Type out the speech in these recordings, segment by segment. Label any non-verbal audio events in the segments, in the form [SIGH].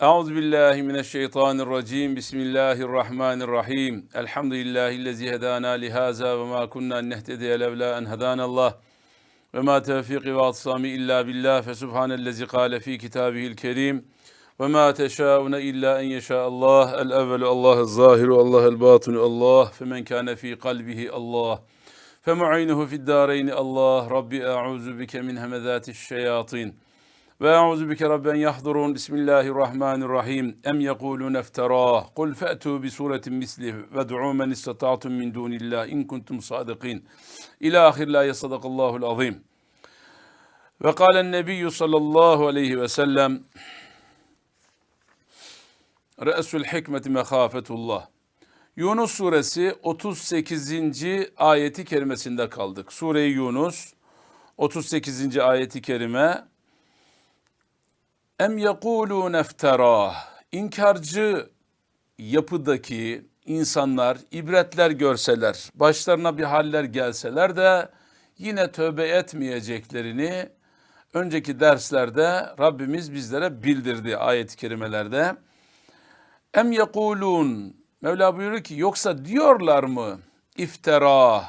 Euzu billahi mineşşeytanirracim. Bismillahirrahmanirrahim. Elhamdülillahi'llezî hedana li haza ve ma kunna nehtediye levla en hedanallah. Ve ma tevfiki ve atsami illa billah fe subhanellezî kâle fî kitâbihil kerîm. Ve ma teşâune illa en yeşâallah. El evvelu Allah'ı zahiru Allah'ı batinu Allah. Fe men kâne fî kalbihi Allah. Fe mu'inuhu fid dâreyni Allah. Rabbi e'ûzu bike min hemezâtiş şeyâtîn. Ve auzu bike rabben yahdurun. Bismillahirrahmanirrahim. Em yekulun iftara. Kul fe'tu bi suretin mislih ve du'u men istata'tum min dunillah in kuntum sadikin. İlâ ahir la yasadakallahu azim. Ve kâlen nebiyyü sallallahu aleyhi ve sellem. Re'esül hikmeti mehafetullah. Yunus suresi 38. ayeti kerimesinde kaldık. Sure-i Yunus 38. ayeti kerime Em yekulun eftera İnkarcı yapıdaki insanlar ibretler görseler, başlarına bir haller gelseler de yine tövbe etmeyeceklerini önceki derslerde Rabbimiz bizlere bildirdi ayet-i kerimelerde. Em yekulun Mevla buyuruyor ki yoksa diyorlar mı iftira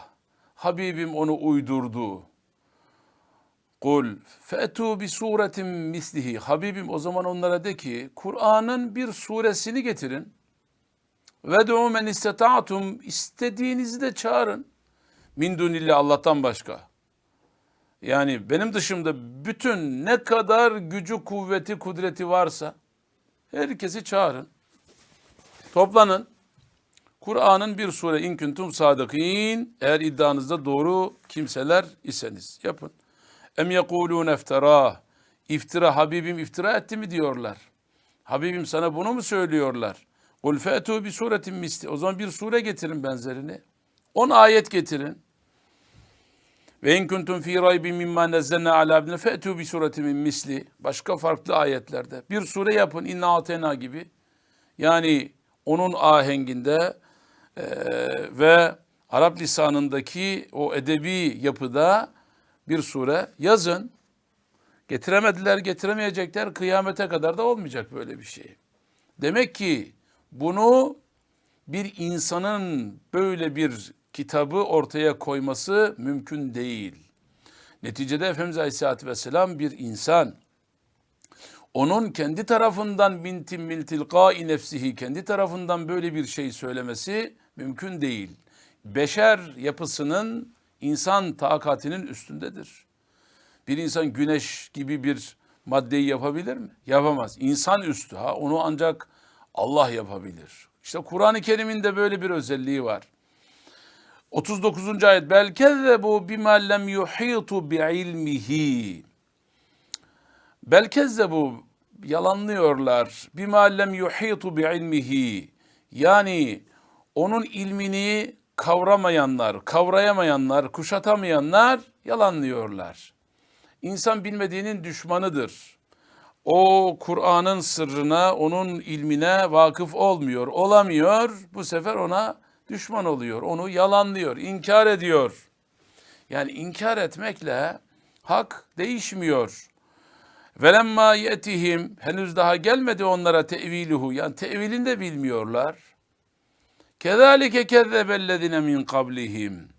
Habibim onu uydurdu. Kul fetu bi suretin mislihi. Habibim o zaman onlara de ki Kur'an'ın bir suresini getirin. Ve du men istata'tum istediğinizi de çağırın. Min dunillah Allah'tan başka. Yani benim dışımda bütün ne kadar gücü, kuvveti, kudreti varsa herkesi çağırın. Toplanın. Kur'an'ın bir sure in kuntum sadıkîn eğer iddianızda doğru kimseler iseniz yapın. Em yekulun eftera iftira Habibim iftira etti mi diyorlar. Habibim sana bunu mu söylüyorlar? Kul fetu bi suretin misli. O zaman bir sure getirin benzerini. On ayet getirin. Ve in kuntum fi raybin mimma nazzalna ala abdina fetu bi suretin min misli. Başka farklı ayetlerde. Bir sure yapın inna atena gibi. Yani onun ahenginde e, ve Arap lisanındaki o edebi yapıda bir sure yazın. Getiremediler, getiremeyecekler. Kıyamete kadar da olmayacak böyle bir şey. Demek ki bunu bir insanın böyle bir kitabı ortaya koyması mümkün değil. Neticede Efendimiz Aleyhisselatü Vesselam bir insan. Onun kendi tarafından mintim mil tilqai nefsihi kendi tarafından böyle bir şey söylemesi mümkün değil. Beşer yapısının insan takatinin üstündedir. Bir insan güneş gibi bir maddeyi yapabilir mi? Yapamaz. İnsan üstü ha onu ancak Allah yapabilir. İşte Kur'an-ı Kerim'in de böyle bir özelliği var. 39. ayet belkezze bu bima lem yuhitu bi ilmihi. Belkezze bu yalanlıyorlar. Bima lem yuhitu bi ilmihi. Yani onun ilmini kavramayanlar, kavrayamayanlar, kuşatamayanlar yalanlıyorlar. İnsan bilmediğinin düşmanıdır. O Kur'an'ın sırrına, onun ilmine vakıf olmuyor, olamıyor. Bu sefer ona düşman oluyor, onu yalanlıyor, inkar ediyor. Yani inkar etmekle hak değişmiyor. Velemma yetihim henüz daha gelmedi onlara teviluhu yani tevilini de bilmiyorlar. Kezalike kezzebellezine min kablihim.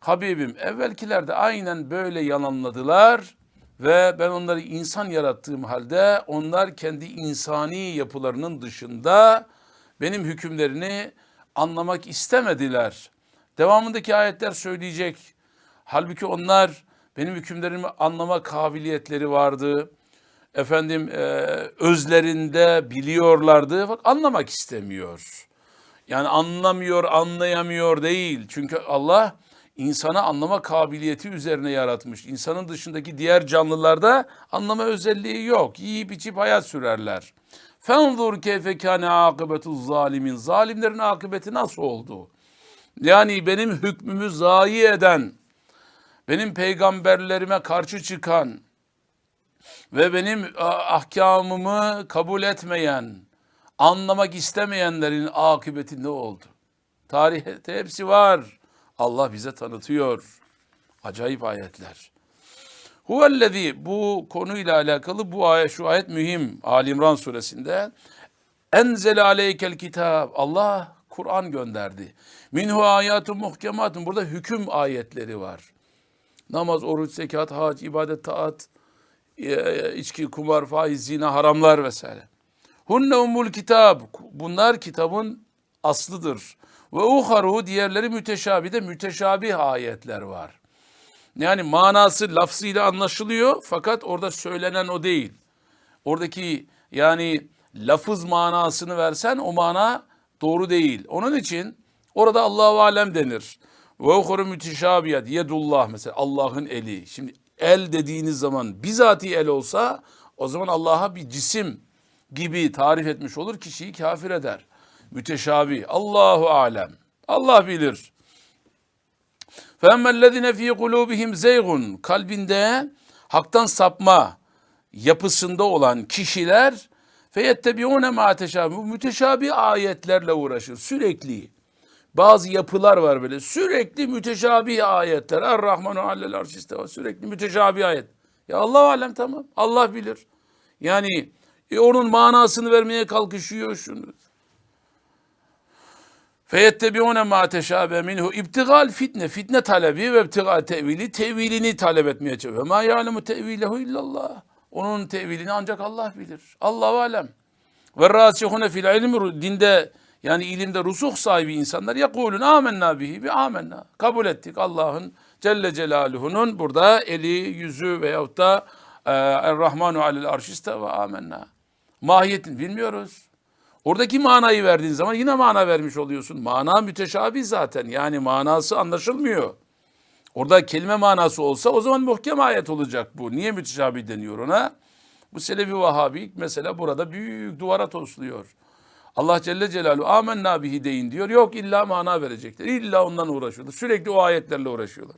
Habibim evvelkiler de aynen böyle yalanladılar ve ben onları insan yarattığım halde onlar kendi insani yapılarının dışında benim hükümlerini anlamak istemediler. Devamındaki ayetler söyleyecek. Halbuki onlar benim hükümlerimi anlama kabiliyetleri vardı. Efendim e, özlerinde biliyorlardı. Bak anlamak istemiyor. Yani anlamıyor, anlayamıyor değil. Çünkü Allah insana anlama kabiliyeti üzerine yaratmış. İnsanın dışındaki diğer canlılarda anlama özelliği yok. Yiyip içip hayat sürerler. Fenzur keyfe kâne akıbetu zalimin. Zalimlerin akıbeti nasıl oldu? Yani benim hükmümü zayi eden, benim peygamberlerime karşı çıkan ve benim ahkamımı kabul etmeyen, anlamak istemeyenlerin akıbeti ne oldu? Tarihte hepsi var. Allah bize tanıtıyor. Acayip ayetler. Huvellezî bu konuyla alakalı bu ayet şu ayet mühim Ali İmran suresinde. Enzele aleykel kitab. Allah Kur'an gönderdi. Minhu ayatun muhkematun. Burada hüküm ayetleri var. Namaz, oruç, zekat, hac, ibadet, taat, e, içki, kumar, faiz, zina, haramlar vesaire. Hunne umul kitab. Bunlar kitabın aslıdır. Ve uharu diğerleri müteşabi de müteşabih ayetler var. Yani manası lafzıyla anlaşılıyor fakat orada söylenen o değil. Oradaki yani lafız manasını versen o mana doğru değil. Onun için orada Allahu alem denir. Ve ukhru müteşabiyat yedullah mesela Allah'ın eli. Şimdi el dediğiniz zaman bizatihi el olsa o zaman Allah'a bir cisim gibi tarif etmiş olur kişiyi kafir eder. Müteşabi. Allahu alem. Allah bilir. فَاَمَّا الَّذِينَ ف۪ي قُلُوبِهِمْ زَيْغٌ Kalbinde haktan sapma yapısında olan kişiler فَيَتَّبِعُونَ مَا تَشَابِ Bu müteşabi ayetlerle uğraşır sürekli. Bazı yapılar var böyle sürekli müteşabi ayetler. Er-Rahmanu allel arşisteva sürekli müteşabi ayet. Ya Allah alem tamam Allah bilir. Yani e, onun manasını vermeye kalkışıyor şunu. Feyettebiune ma teşabe minhu ibtigal fitne fitne talebi ve ibtigal tevili tevilini talep etmeye çalışıyor. Ma ya'lemu tevilehu illallah. Onun tevilini ancak Allah bilir. Allahu alem. Ve rasihune fil ilmi dinde yani ilimde rusuh sahibi insanlar yakulun amennâ bihi bi amennâ. Kabul ettik Allah'ın Celle Celaluhu'nun burada eli, yüzü veyahut da e, Er-Rahmanu alel arşiste ve amennâ. Mahiyetini bilmiyoruz. Oradaki manayı verdiğin zaman yine mana vermiş oluyorsun. Mana müteşabih zaten. Yani manası anlaşılmıyor. Orada kelime manası olsa o zaman muhkem ayet olacak bu. Niye müteşabih deniyor ona? Bu Selefi Vahabi mesela burada büyük duvara tosluyor. Allah Celle Celaluhu amenna bihi deyin diyor. Yok illa mana verecekler. İlla ondan uğraşıyorlar. Sürekli o ayetlerle uğraşıyorlar.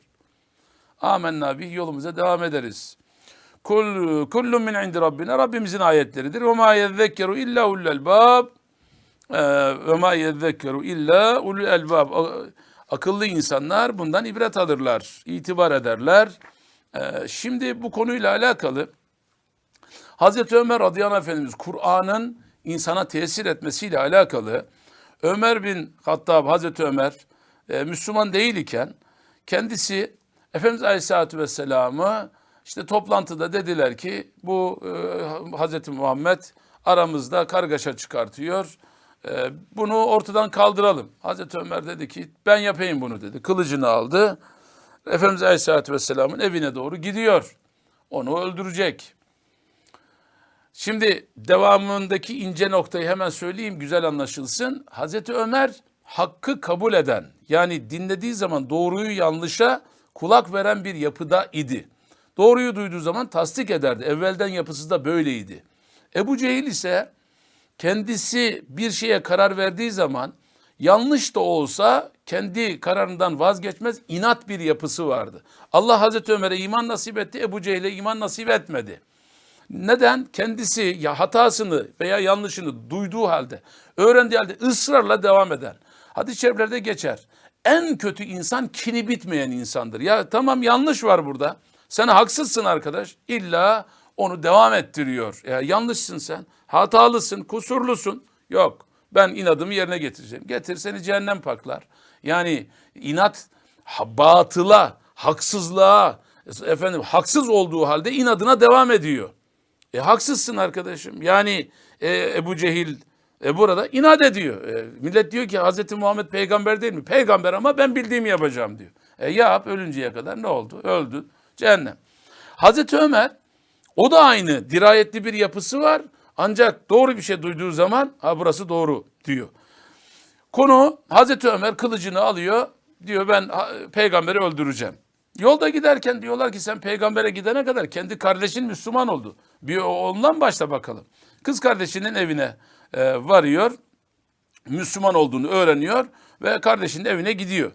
Amenna bihi yolumuza devam ederiz. Kul kullun min indi rabbina Rabbimizin ayetleridir. Ve ma yezekkeru illa ulul elbab. Ee, Ve ma yezekkeru illa ulul elbab. Akıllı insanlar bundan ibret alırlar, itibar ederler. Ee, Şimdi bu konuyla alakalı Hazreti Ömer radıyallahu Efendimiz Kur'an'ın insana tesir etmesiyle alakalı Ömer bin Hattab Hazreti Ömer e, Müslüman değil iken kendisi Efendimiz Aleyhisselatü Vesselam'ı işte toplantıda dediler ki bu e, Hazreti Muhammed aramızda kargaşa çıkartıyor. E, bunu ortadan kaldıralım. Hazreti Ömer dedi ki ben yapayım bunu dedi. Kılıcını aldı. Efendimiz Aleyhisselatü Vesselam'ın evine doğru gidiyor. Onu öldürecek. Şimdi devamındaki ince noktayı hemen söyleyeyim güzel anlaşılsın. Hazreti Ömer hakkı kabul eden yani dinlediği zaman doğruyu yanlışa kulak veren bir yapıda idi. Doğruyu duyduğu zaman tasdik ederdi. Evvelden yapısı da böyleydi. Ebu Cehil ise kendisi bir şeye karar verdiği zaman yanlış da olsa kendi kararından vazgeçmez inat bir yapısı vardı. Allah Hazreti Ömer'e iman nasip etti, Ebu Cehil'e iman nasip etmedi. Neden? Kendisi ya hatasını veya yanlışını duyduğu halde, öğrendiği halde ısrarla devam eden. Hadis-i şeriflerde geçer. En kötü insan kini bitmeyen insandır. Ya tamam yanlış var burada. Sen haksızsın arkadaş. İlla onu devam ettiriyor. Ya yanlışsın sen. Hatalısın, kusurlusun. Yok. Ben inadımı yerine getireceğim. Getir seni cehennem paklar. Yani inat batıla, haksızlığa, efendim haksız olduğu halde inadına devam ediyor. E haksızsın arkadaşım. Yani e, Ebu Cehil e, burada inat ediyor. E, millet diyor ki Hazreti Muhammed peygamber değil mi? Peygamber ama ben bildiğimi yapacağım diyor. E yap ölünceye kadar ne oldu? Öldün. Cehennem. Hazreti Ömer o da aynı dirayetli bir yapısı var. Ancak doğru bir şey duyduğu zaman ha burası doğru diyor. Konu Hazreti Ömer kılıcını alıyor. Diyor ben peygamberi öldüreceğim. Yolda giderken diyorlar ki sen peygambere gidene kadar kendi kardeşin Müslüman oldu. Bir ondan başla bakalım. Kız kardeşinin evine e, varıyor. Müslüman olduğunu öğreniyor ve kardeşinin evine gidiyor.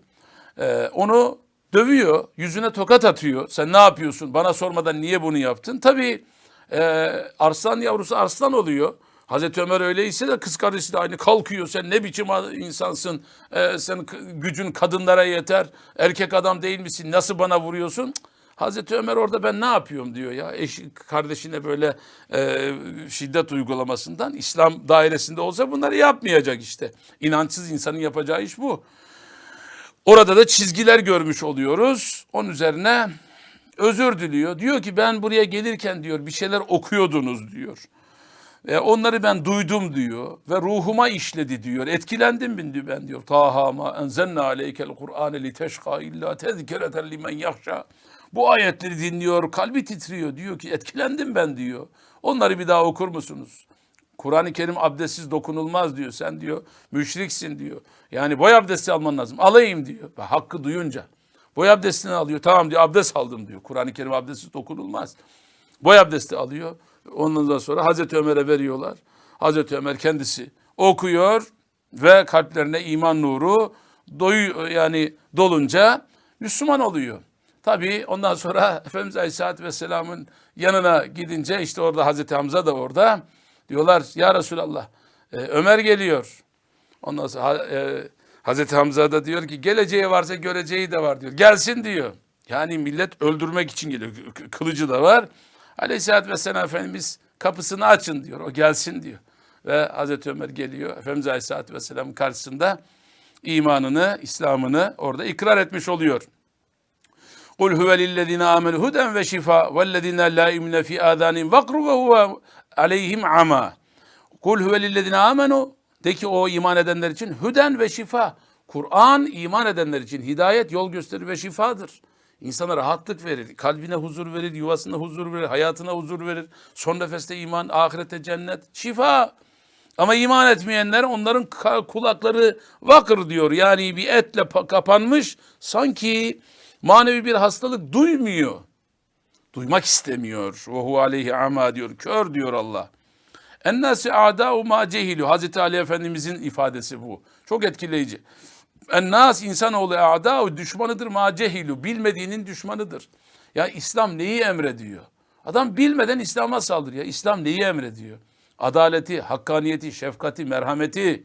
E, onu dövüyor, yüzüne tokat atıyor. Sen ne yapıyorsun? Bana sormadan niye bunu yaptın? Tabii e, arslan yavrusu arslan oluyor. Hazreti Ömer öyleyse de kız kardeşi de aynı kalkıyor. Sen ne biçim insansın? Ee, sen gücün kadınlara yeter. Erkek adam değil misin? Nasıl bana vuruyorsun? Hazreti Ömer orada ben ne yapıyorum diyor ya. Eşi kardeşine böyle e, şiddet uygulamasından İslam dairesinde olsa bunları yapmayacak işte. İnançsız insanın yapacağı iş bu. Orada da çizgiler görmüş oluyoruz. Onun üzerine özür diliyor. Diyor ki ben buraya gelirken diyor bir şeyler okuyordunuz diyor. E, onları ben duydum diyor ve ruhuma işledi diyor. Etkilendim ben diyor ben diyor. Taha ma enzenna aleykel Kur'ane li teşka illa tezkereten limen yahşa. Bu ayetleri dinliyor, kalbi titriyor. Diyor ki etkilendim ben diyor. Onları bir daha okur musunuz? Kur'an-ı Kerim abdestsiz dokunulmaz diyor. Sen diyor müşriksin diyor. Yani boy abdesti alman lazım. Alayım diyor. Ve hakkı duyunca. Boy abdestini alıyor. Tamam diyor abdest aldım diyor. Kur'an-ı Kerim abdestsiz dokunulmaz. Boy abdesti alıyor. Ondan sonra Hazreti Ömer'e veriyorlar. Hazreti Ömer kendisi okuyor ve kalplerine iman nuru doyu yani dolunca Müslüman oluyor. Tabii ondan sonra [LAUGHS] Efendimiz Aleyhisselatü Vesselam'ın yanına gidince işte orada Hazreti Hamza da orada. Diyorlar ya Resulallah e, Ömer geliyor. Ondan sonra e, Hazreti Hamza da diyor ki geleceği varsa göreceği de var diyor. Gelsin diyor. Yani millet öldürmek için geliyor. Kılıcı da var. Aleyhisselatü Vesselam Efendimiz kapısını açın diyor. O gelsin diyor. Ve Hazreti Ömer geliyor. Efendimiz Aleyhisselatü Vesselam'ın karşısında imanını, İslam'ını orada ikrar etmiş oluyor. Lillezine amenu huden ve şifa vellezine la imne fi adanin vakru ve huve aleyhim ama. Kul huve lillezine amenu de ki o iman edenler için hüden ve şifa. Kur'an iman edenler için hidayet, yol gösterir ve şifadır. İnsana rahatlık verir, kalbine huzur verir, yuvasına huzur verir, hayatına huzur verir. Son nefeste iman, ahirette cennet, şifa. Ama iman etmeyenler onların kulakları vakır diyor. Yani bir etle pa- kapanmış sanki manevi bir hastalık duymuyor. Duymak istemiyor. Ve hu aleyhi ama diyor. Kör diyor Allah. Ennâsi a'dâ'u mâ cehilu. Hazreti Ali Efendimizin ifadesi bu. Çok etkileyici. Ennâs insanoğlu a'dâ'u düşmanıdır mâ cehilu. Bilmediğinin düşmanıdır. Ya İslam neyi emrediyor? Adam bilmeden İslam'a saldırıyor. İslam neyi emrediyor? Adaleti, hakkaniyeti, şefkati, merhameti.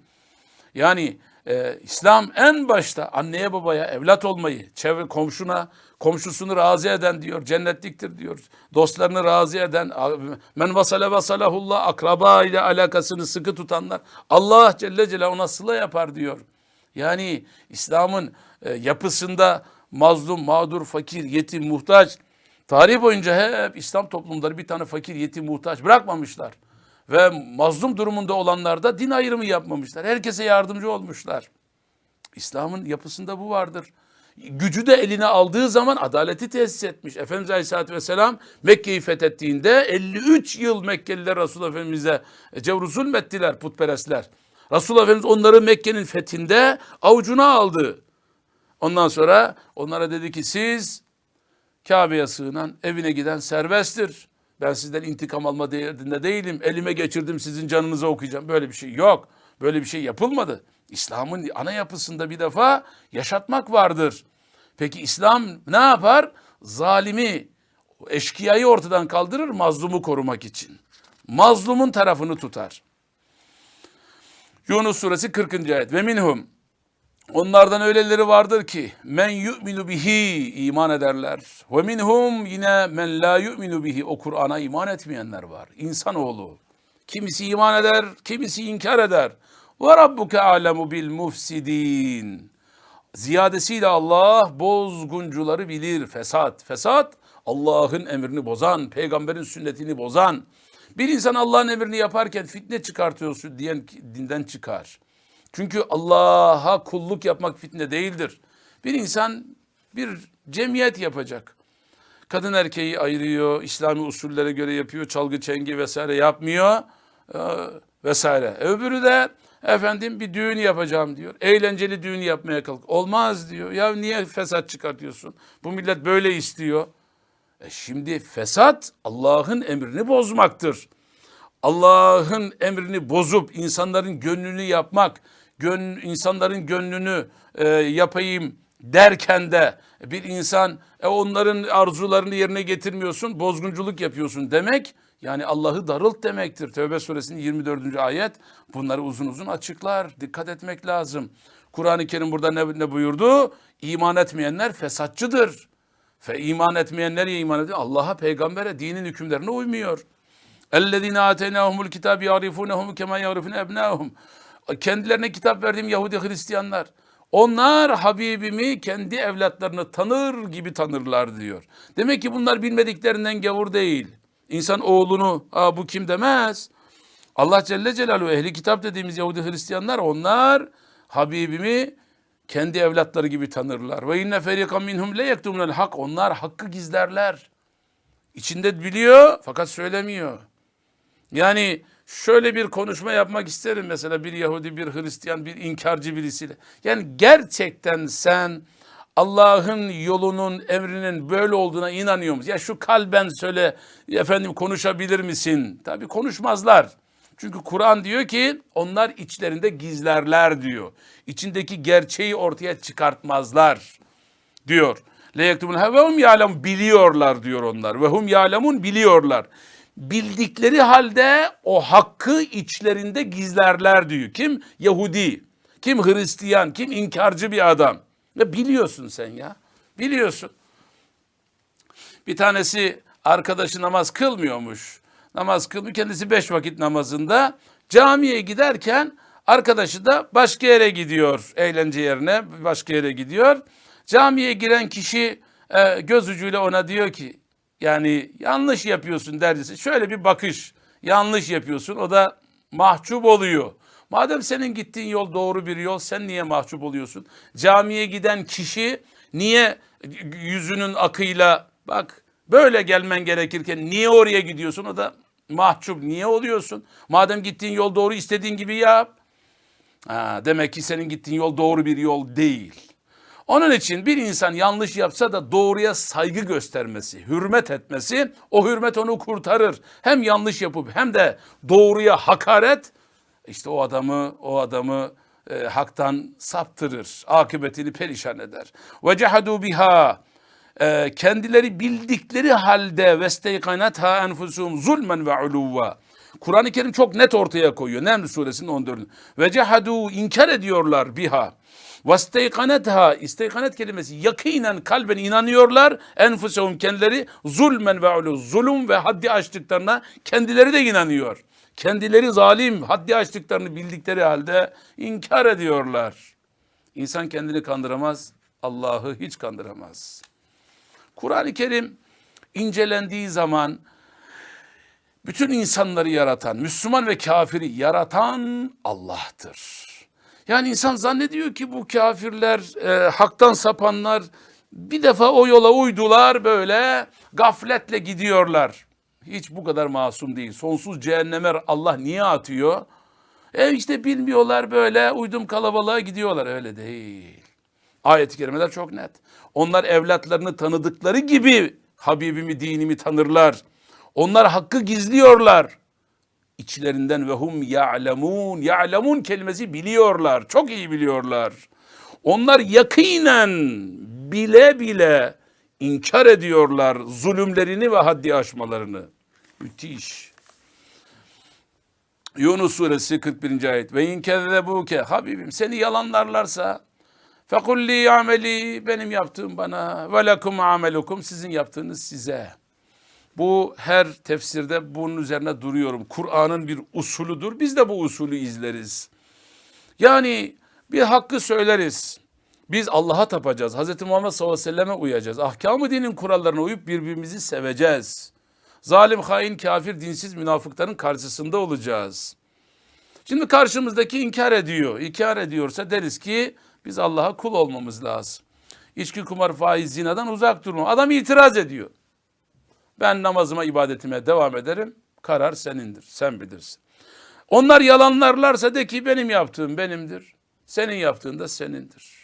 Yani e, İslam en başta anneye babaya evlat olmayı, çevre komşuna, komşusunu razı eden diyor, cennetliktir diyor. Dostlarını razı eden, men vasale vasalahullah, akraba ile alakasını sıkı tutanlar, Allah Celle Celaluhu ona sıla yapar diyor. Yani İslam'ın e, yapısında mazlum, mağdur, fakir, yetim, muhtaç, tarih boyunca hep İslam toplumları bir tane fakir, yetim, muhtaç bırakmamışlar. Ve mazlum durumunda olanlar da din ayrımı yapmamışlar. Herkese yardımcı olmuşlar. İslam'ın yapısında bu vardır. Gücü de eline aldığı zaman adaleti tesis etmiş. Efendimiz Aleyhisselatü Vesselam Mekke'yi fethettiğinde 53 yıl Mekkeliler Resulullah Efendimiz'e cevru zulmettiler putperestler. Resulullah Efendimiz onları Mekke'nin fethinde avucuna aldı. Ondan sonra onlara dedi ki siz Kabe'ye sığınan, evine giden serbesttir. Ben sizden intikam alma derdinde değilim. Elime geçirdim sizin canınızı okuyacağım. Böyle bir şey yok. Böyle bir şey yapılmadı. İslam'ın ana yapısında bir defa yaşatmak vardır. Peki İslam ne yapar? Zalimi, eşkıyayı ortadan kaldırır mazlumu korumak için. Mazlumun tarafını tutar. Yunus suresi 40. ayet. Ve minhum Onlardan öyleleri vardır ki men yu'minu bihi iman ederler. Ve minhum yine men la yu'minu bihi o Kur'an'a iman etmeyenler var. İnsanoğlu. Kimisi iman eder, kimisi inkar eder. Ve rabbuke alemu bil mufsidin. Ziyadesiyle Allah bozguncuları bilir. Fesat. Fesat Allah'ın emrini bozan, peygamberin sünnetini bozan. Bir insan Allah'ın emrini yaparken fitne çıkartıyorsun diyen dinden çıkar. Çünkü Allah'a kulluk yapmak fitne değildir. Bir insan bir cemiyet yapacak. Kadın erkeği ayırıyor, İslami usullere göre yapıyor, çalgı çengi vesaire yapmıyor e, vesaire. Öbürü de efendim bir düğün yapacağım diyor. Eğlenceli düğün yapmaya kalk. Olmaz diyor. Ya niye fesat çıkartıyorsun? Bu millet böyle istiyor. E şimdi fesat Allah'ın emrini bozmaktır. Allah'ın emrini bozup insanların gönlünü yapmak, gön, insanların gönlünü e, yapayım derken de bir insan e, onların arzularını yerine getirmiyorsun, bozgunculuk yapıyorsun demek yani Allah'ı darılt demektir. Tevbe suresinin 24. ayet bunları uzun uzun açıklar. Dikkat etmek lazım. Kur'an-ı Kerim burada ne, ne buyurdu? İman etmeyenler fesatçıdır. Fe iman etmeyen nereye iman ediyor? Allah'a, peygambere, dinin hükümlerine uymuyor. اَلَّذ۪ينَ آتَيْنَاهُمُ الْكِتَابِ يَعْرِفُونَهُمْ كَمَا يَعْرِفُونَ اَبْنَاهُمْ Kendilerine kitap verdiğim Yahudi Hristiyanlar. Onlar Habibimi kendi evlatlarını tanır gibi tanırlar diyor. Demek ki bunlar bilmediklerinden gavur değil. İnsan oğlunu Aa, bu kim demez. Allah Celle Celaluhu ehli kitap dediğimiz Yahudi Hristiyanlar onlar Habibimi kendi evlatları gibi tanırlar. Ve inne ferikan minhum le yektumunel hak. Onlar hakkı gizlerler. İçinde biliyor fakat söylemiyor. Yani şöyle bir konuşma yapmak isterim mesela bir Yahudi, bir Hristiyan, bir inkarcı birisiyle. Yani gerçekten sen Allah'ın yolunun, emrinin böyle olduğuna inanıyor musun? Ya şu kalben söyle efendim konuşabilir misin? Tabii konuşmazlar. Çünkü Kur'an diyor ki onlar içlerinde gizlerler diyor. İçindeki gerçeği ortaya çıkartmazlar diyor. Le yektumun ve hum ya'lem biliyorlar diyor onlar. Ve hum ya'lemun biliyorlar. Bildikleri halde o hakkı içlerinde gizlerler diyor. Kim? Yahudi. Kim Hristiyan, kim inkarcı bir adam. Ya biliyorsun sen ya. Biliyorsun. Bir tanesi arkadaşı namaz kılmıyormuş. Namaz kılmıyor. Kendisi beş vakit namazında. Camiye giderken arkadaşı da başka yere gidiyor. Eğlence yerine başka yere gidiyor. Camiye giren kişi e, göz ucuyla ona diyor ki yani yanlış yapıyorsun dercesi. Şöyle bir bakış. Yanlış yapıyorsun. O da mahcup oluyor. Madem senin gittiğin yol doğru bir yol sen niye mahcup oluyorsun? Camiye giden kişi niye yüzünün akıyla bak böyle gelmen gerekirken niye oraya gidiyorsun? O da mahcup. Niye oluyorsun? Madem gittiğin yol doğru istediğin gibi yap. Ha, demek ki senin gittiğin yol doğru bir yol değil. Onun için bir insan yanlış yapsa da doğruya saygı göstermesi, hürmet etmesi, o hürmet onu kurtarır. Hem yanlış yapıp hem de doğruya hakaret, işte o adamı, o adamı e, haktan saptırır, akıbetini perişan eder. Ve cehadu biha, e, kendileri bildikleri halde vesteykanatha enfusum zulmen ve uluva. Kur'an-ı Kerim çok net ortaya koyuyor. Neml suresinin 14. Ve cehadu inkar ediyorlar biha. Vesteykanetha isteykanet kelimesi yakinen kalben inanıyorlar. Enfusehum kendileri zulmen ve ulu zulüm ve haddi aştıklarına kendileri de inanıyor. Kendileri zalim haddi aştıklarını bildikleri halde inkar ediyorlar. İnsan kendini kandıramaz, Allah'ı hiç kandıramaz. Kur'an-ı Kerim incelendiği zaman bütün insanları yaratan, Müslüman ve kafiri yaratan Allah'tır. Yani insan zannediyor ki bu kafirler, e, haktan sapanlar bir defa o yola uydular böyle gafletle gidiyorlar. Hiç bu kadar masum değil. Sonsuz cehenneme Allah niye atıyor? E işte bilmiyorlar böyle uydum kalabalığa gidiyorlar. Öyle değil. Ayet-i kerimeler çok net. Onlar evlatlarını tanıdıkları gibi Habibimi, dinimi tanırlar. Onlar hakkı gizliyorlar. İçlerinden ve hum ya'lemun. Ya'lemun kelimesi biliyorlar. Çok iyi biliyorlar. Onlar yakinen bile bile inkar ediyorlar zulümlerini ve haddi aşmalarını. Müthiş. Yunus suresi 41. ayet. Ve in kezzebuke Habibim seni yalanlarlarsa fekulli ameli benim yaptığım bana ve lekum amelukum sizin yaptığınız size. Bu her tefsirde bunun üzerine duruyorum. Kur'an'ın bir usulüdür. Biz de bu usulü izleriz. Yani bir hakkı söyleriz. Biz Allah'a tapacağız. Hz. Muhammed sallallahu aleyhi ve selleme uyacağız. Ahkamı dinin kurallarına uyup birbirimizi seveceğiz. Zalim, hain, kafir, dinsiz münafıkların karşısında olacağız. Şimdi karşımızdaki inkar ediyor. İnkar ediyorsa deriz ki biz Allah'a kul olmamız lazım. İçki, kumar, faiz, zinadan uzak durma. Adam itiraz ediyor. Ben namazıma, ibadetime devam ederim. Karar senindir. Sen bilirsin. Onlar yalanlarlarsa de ki benim yaptığım benimdir. Senin yaptığın da senindir.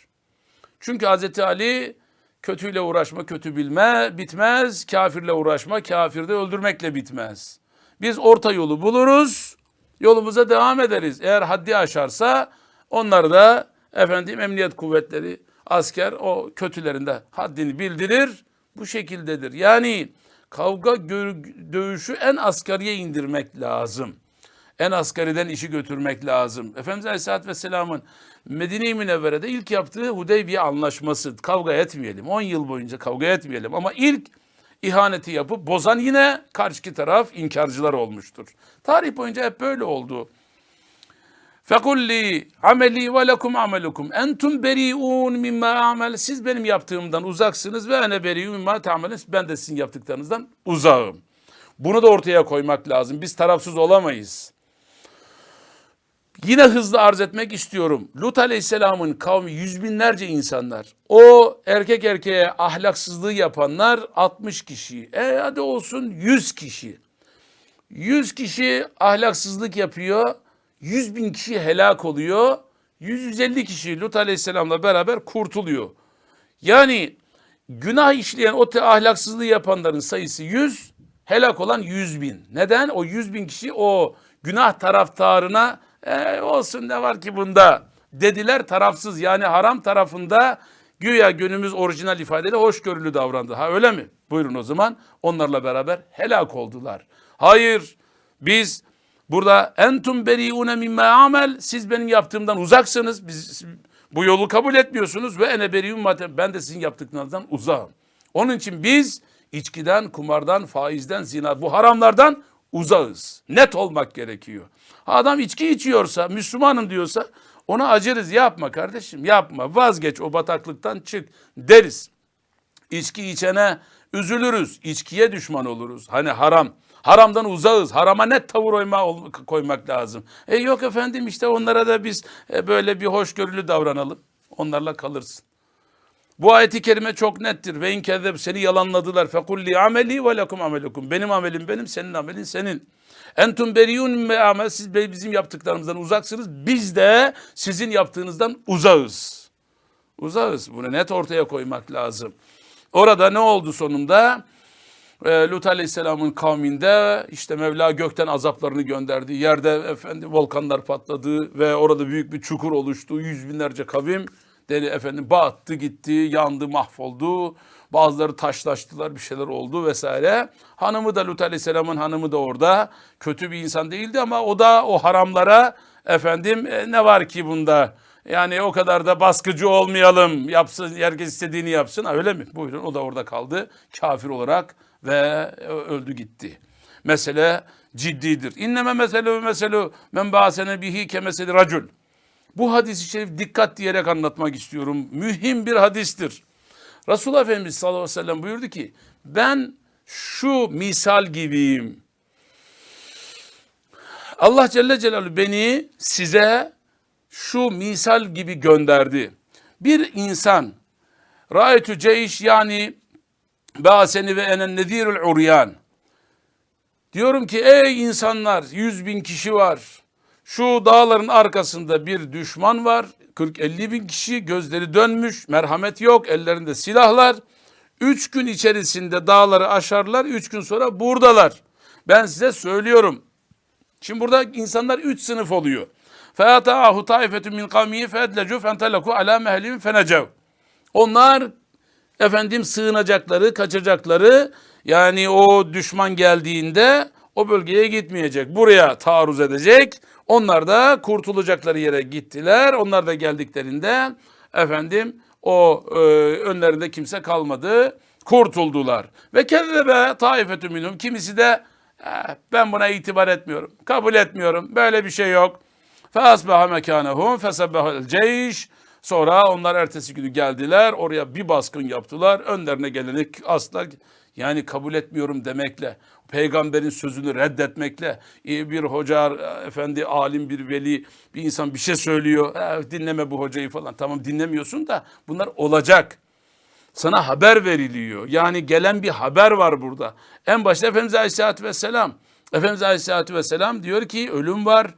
Çünkü Hazreti Ali kötüyle uğraşma kötü bilme bitmez. Kafirle uğraşma kafirde öldürmekle bitmez. Biz orta yolu buluruz. Yolumuza devam ederiz. Eğer haddi aşarsa onları da efendim emniyet kuvvetleri, asker o kötülerinde haddini bildirir. Bu şekildedir. Yani kavga dövüşü en asgariye indirmek lazım. En asgariden işi götürmek lazım. Efendimiz Aleyhisselatü Vesselam'ın Medine-i Münevvere'de ilk yaptığı Hudeybiye anlaşması. Kavga etmeyelim. 10 yıl boyunca kavga etmeyelim. Ama ilk ihaneti yapıp bozan yine karşıki taraf inkarcılar olmuştur. Tarih boyunca hep böyle oldu. Fekulli ameli ve lekum amelukum. Entum beriun mimma amel. Siz benim yaptığımdan uzaksınız ve ene beriun mimma tamelin. Ben de sizin yaptıklarınızdan uzağım. Bunu da ortaya koymak lazım. Biz tarafsız olamayız. Yine hızlı arz etmek istiyorum. Lut Aleyhisselam'ın kavmi yüz binlerce insanlar. O erkek erkeğe ahlaksızlığı yapanlar 60 kişi. E hadi olsun 100 kişi. 100 kişi ahlaksızlık yapıyor. 100 bin kişi helak oluyor. 150 kişi Lut Aleyhisselam'la beraber kurtuluyor. Yani günah işleyen o ahlaksızlığı yapanların sayısı 100, helak olan 100 bin. Neden? O 100 bin kişi o günah taraftarına e, olsun ne var ki bunda dediler tarafsız yani haram tarafında güya günümüz orijinal ifadeyle hoşgörülü davrandı. Ha öyle mi? Buyurun o zaman onlarla beraber helak oldular. Hayır biz burada entum beriune mimme amel siz benim yaptığımdan uzaksınız. Biz bu yolu kabul etmiyorsunuz ve ene beriyum ben de sizin yaptıklarınızdan uzağım. Onun için biz içkiden, kumardan, faizden, zina bu haramlardan uzağız. Net olmak gerekiyor. Adam içki içiyorsa, Müslümanım diyorsa ona acırız. Yapma kardeşim yapma vazgeç o bataklıktan çık deriz. İçki içene üzülürüz. İçkiye düşman oluruz. Hani haram. Haramdan uzağız. Harama net tavır oyma, koymak lazım. E yok efendim işte onlara da biz e, böyle bir hoşgörülü davranalım. Onlarla kalırsın. Bu ayeti kerime çok nettir. Ve inkezzeb seni yalanladılar. Fekulli ameli ve lekum amelukum. Benim amelim benim, senin amelin senin. Entum beriyun me amel. Siz bizim yaptıklarımızdan uzaksınız. Biz de sizin yaptığınızdan uzağız. Uzağız. Bunu net ortaya koymak lazım. Orada ne oldu sonunda? E, Lut Aleyhisselam'ın kavminde işte Mevla gökten azaplarını gönderdi. Yerde efendim volkanlar patladı ve orada büyük bir çukur oluştu. Yüz binlerce kavim deli efendim battı gitti, yandı, mahvoldu. Bazıları taşlaştılar, bir şeyler oldu vesaire. Hanımı da Lut Aleyhisselam'ın hanımı da orada. Kötü bir insan değildi ama o da o haramlara efendim e, ne var ki bunda? Yani o kadar da baskıcı olmayalım. Yapsın, herkes istediğini yapsın. Ha, öyle mi? Buyurun o da orada kaldı kafir olarak ve öldü gitti. Mesele ciddidir. İnneme mesele ve meselu men basene bihi kemeseli racul. Bu hadisi şerif dikkat diyerek anlatmak istiyorum. Mühim bir hadistir. Resulullah Efendimiz sallallahu aleyhi ve sellem buyurdu ki ben şu misal gibiyim. Allah Celle Celaluhu beni size şu misal gibi gönderdi. Bir insan Ra'yetü ceyş yani Ba'seni ve enen nedirul uryan. Diyorum ki ey insanlar yüz bin kişi var. Şu dağların arkasında bir düşman var. 40-50 bin kişi gözleri dönmüş. Merhamet yok. Ellerinde silahlar. Üç gün içerisinde dağları aşarlar. Üç gün sonra buradalar. Ben size söylüyorum. Şimdi burada insanlar üç sınıf oluyor. فَاَتَاهُ تَائِفَةٌ مِنْ قَوْمِهِ فَاَدْلَجُوا فَاَنْتَلَكُوا عَلَى مَهْلِهِمْ فَنَجَوْا Onlar efendim sığınacakları, kaçacakları yani o düşman geldiğinde o bölgeye gitmeyecek. Buraya taarruz edecek. Onlar da kurtulacakları yere gittiler. Onlar da geldiklerinde efendim o e, önlerinde kimse kalmadı. Kurtuldular. Ve kezzebe taifetü minhum. Kimisi de eh, ben buna itibar etmiyorum. Kabul etmiyorum. Böyle bir şey yok. Fe asbaha mekanehum fesebbehel ceyş. Sonra onlar ertesi günü geldiler. Oraya bir baskın yaptılar. Önlerine geleni aslar yani kabul etmiyorum demekle, peygamberin sözünü reddetmekle, bir hoca, efendi, alim, bir veli, bir insan bir şey söylüyor. E, dinleme bu hocayı falan. Tamam dinlemiyorsun da bunlar olacak. Sana haber veriliyor. Yani gelen bir haber var burada. En başta Efendimiz Aleyhisselatü Vesselam. Efendimiz Aleyhisselatü Vesselam diyor ki ölüm var,